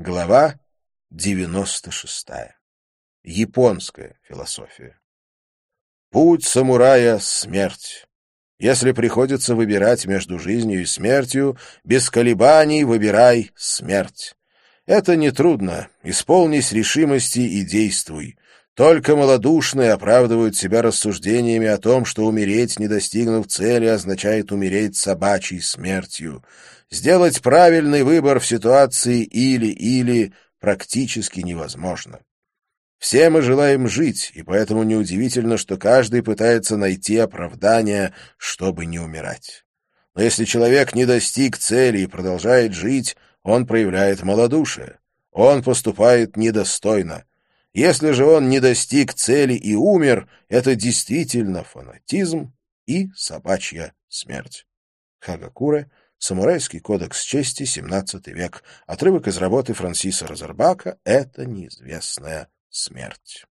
Глава 96. Японская философия. Путь самурая — смерть. Если приходится выбирать между жизнью и смертью, без колебаний выбирай смерть. Это нетрудно. Исполнись решимости и действуй. Только малодушные оправдывают себя рассуждениями о том, что умереть, не достигнув цели, означает умереть собачьей смертью. Сделать правильный выбор в ситуации «или-или» практически невозможно. Все мы желаем жить, и поэтому неудивительно, что каждый пытается найти оправдание, чтобы не умирать. Но если человек не достиг цели и продолжает жить, он проявляет малодушие. Он поступает недостойно. Если же он не достиг цели и умер, это действительно фанатизм и собачья смерть. Хагакуре, Самурайский кодекс чести, 17 век. Отрывок из работы Франсиса Розербака «Это неизвестная смерть».